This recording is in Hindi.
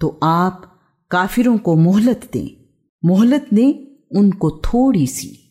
तो आप काफिरों को मोहलत दें। मोहलत दें उनको थोड़ी सी।